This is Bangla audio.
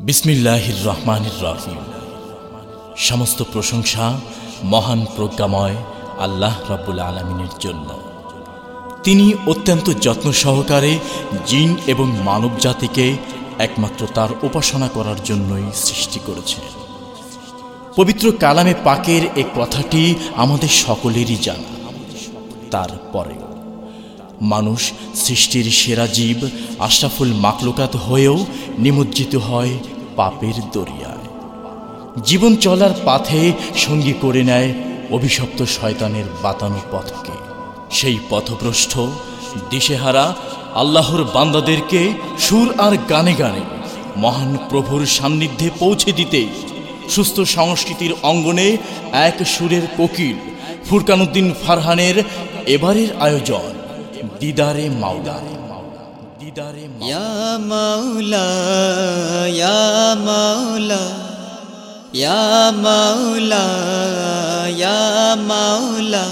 বিসমিল্লাহির রহমানির রহিম। সমস্ত প্রশংসা মহান প্রজ্ঞাময় আল্লাহ রাব্বুল আলমিনের জন্য। তিনি অত্যন্ত যত্ন সহকারে জিন এবং মানব জাতিকে একমাত্র তার উপাসনা করার জন্যই সৃষ্টি করেছেন। পবিত্র কালামে পাকের এ কথাটি আমাদের সকলেরই জানা, তারপরেও। মানুষ সৃষ্টির সেরা জীব আশরাফুল মাকলুকাত হয়েও নিমজ্জিত হয় পাপের দরিয়ায়। জীবন চলার পাথে সঙ্গী করে নেয় অভিশপ্ত শয়তানের বাতানো পথকে। সেই পথভ্রষ্ট, দিশেহারা, আল্লাহর বান্দাদেরকে সুর আর গানে গানে, মহান প্রভুর সান্নিধ্যে পৌঁছে দিতে, সুস্থ সংস্কৃতির অঙ্গনে এক সুরের কোকিল, ফুরকানুদ্দিন ফারহানের এবারের আয়োজন। دیدار مولا دیدار یا مولا یا مولا یا مولا یا مولا۔